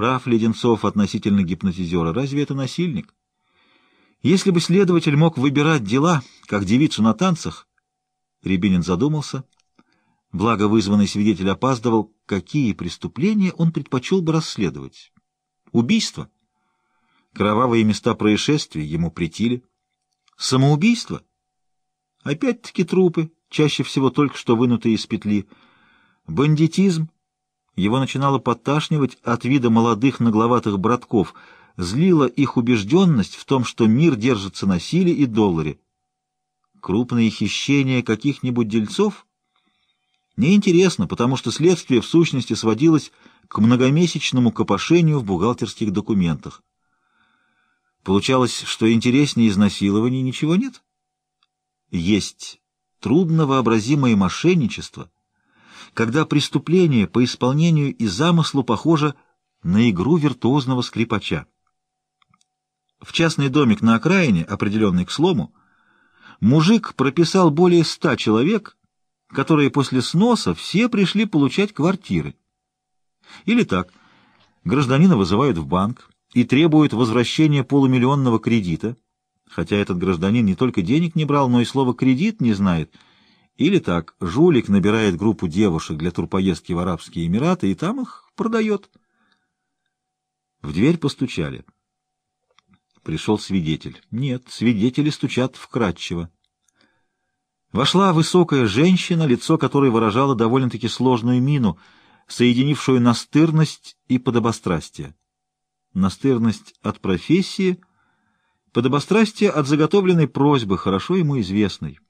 Прав Леденцов относительно гипнотизера. Разве это насильник? Если бы следователь мог выбирать дела, как девицу на танцах, Рябинин задумался. Благо вызванный свидетель опаздывал. Какие преступления он предпочел бы расследовать? Убийство? Кровавые места происшествий ему претили. Самоубийство? Опять-таки трупы, чаще всего только что вынутые из петли. Бандитизм? Его начинало подташнивать от вида молодых нагловатых братков, злила их убежденность в том, что мир держится на силе и долларе. Крупные хищения каких-нибудь дельцов? Неинтересно, потому что следствие в сущности сводилось к многомесячному копошению в бухгалтерских документах. Получалось, что интереснее изнасилований ничего нет? Есть трудновообразимое мошенничество — когда преступление по исполнению и замыслу похоже на игру виртуозного скрипача. В частный домик на окраине, определенный к слому, мужик прописал более ста человек, которые после сноса все пришли получать квартиры. Или так, гражданина вызывают в банк и требуют возвращения полумиллионного кредита, хотя этот гражданин не только денег не брал, но и слово «кредит» не знает — или так, жулик набирает группу девушек для турпоездки в Арабские Эмираты и там их продает. В дверь постучали. Пришел свидетель. Нет, свидетели стучат вкратчиво. Вошла высокая женщина, лицо которой выражало довольно-таки сложную мину, соединившую настырность и подобострастие. Настырность от профессии, подобострастие от заготовленной просьбы, хорошо ему известной.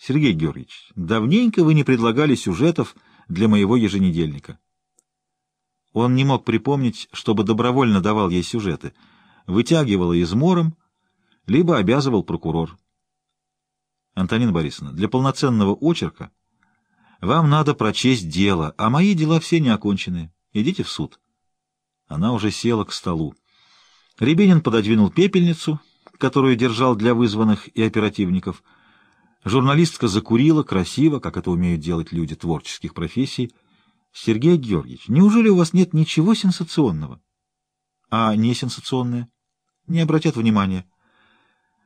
Сергей Георгиевич, давненько вы не предлагали сюжетов для моего еженедельника. Он не мог припомнить, чтобы добровольно давал ей сюжеты. Вытягивала измором, либо обязывал прокурор. Антонина Борисовна, для полноценного очерка вам надо прочесть дело, а мои дела все не окончены. Идите в суд. Она уже села к столу. Рябинин пододвинул пепельницу, которую держал для вызванных и оперативников, — Журналистка закурила красиво, как это умеют делать люди творческих профессий. Сергей Георгиевич, неужели у вас нет ничего сенсационного? А не сенсационное? Не обратят внимания.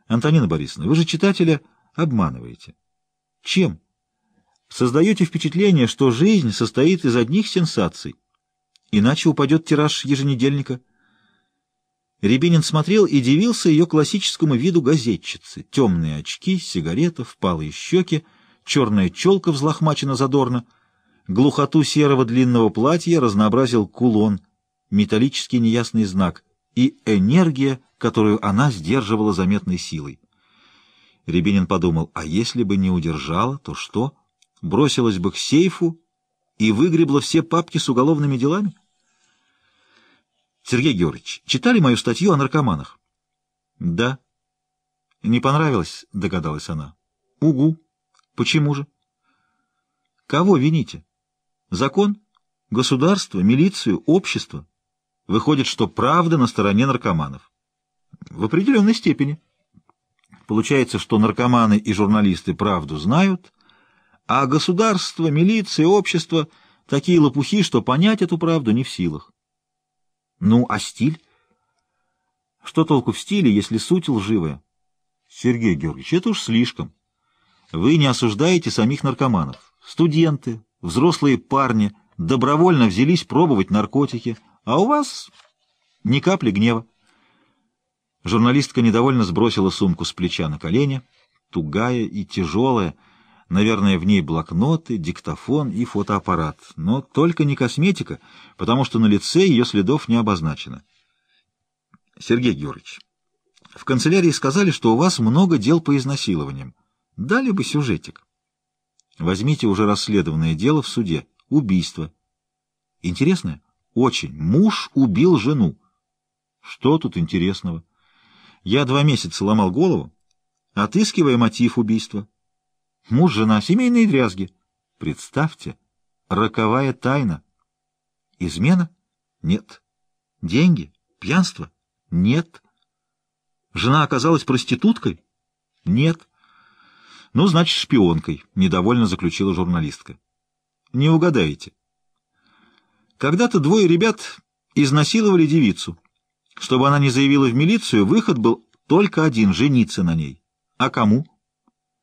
Антонина Борисовна, вы же читателя обманываете. Чем? Создаете впечатление, что жизнь состоит из одних сенсаций. Иначе упадет тираж еженедельника. Рябинин смотрел и дивился ее классическому виду газетчицы. Темные очки, сигарета, впалые щеки, черная челка взлохмачена задорно. Глухоту серого длинного платья разнообразил кулон, металлический неясный знак и энергия, которую она сдерживала заметной силой. Рябинин подумал, а если бы не удержала, то что? Бросилась бы к сейфу и выгребла все папки с уголовными делами? Сергей Георгиевич, читали мою статью о наркоманах? Да. Не понравилось, догадалась она. Угу. Почему же? Кого вините? Закон? Государство? Милицию? Общество? Выходит, что правда на стороне наркоманов. В определенной степени. Получается, что наркоманы и журналисты правду знают, а государство, милиция, общество — такие лопухи, что понять эту правду не в силах. Ну, а стиль? Что толку в стиле, если суть лживая? Сергей Георгиевич, это уж слишком. Вы не осуждаете самих наркоманов. Студенты, взрослые парни добровольно взялись пробовать наркотики, а у вас ни капли гнева. Журналистка недовольно сбросила сумку с плеча на колени, тугая и тяжелая, Наверное, в ней блокноты, диктофон и фотоаппарат. Но только не косметика, потому что на лице ее следов не обозначено. Сергей Георгиевич, в канцелярии сказали, что у вас много дел по изнасилованиям. Дали бы сюжетик. Возьмите уже расследованное дело в суде. Убийство. Интересное? Очень. Муж убил жену. Что тут интересного? Я два месяца ломал голову, отыскивая мотив убийства. Муж, жена, семейные дрязги. Представьте, роковая тайна. Измена? Нет. Деньги? Пьянство? Нет. Жена оказалась проституткой? Нет. Ну, значит, шпионкой, недовольно заключила журналистка. Не угадаете. Когда-то двое ребят изнасиловали девицу. Чтобы она не заявила в милицию, выход был только один — жениться на ней. А кому?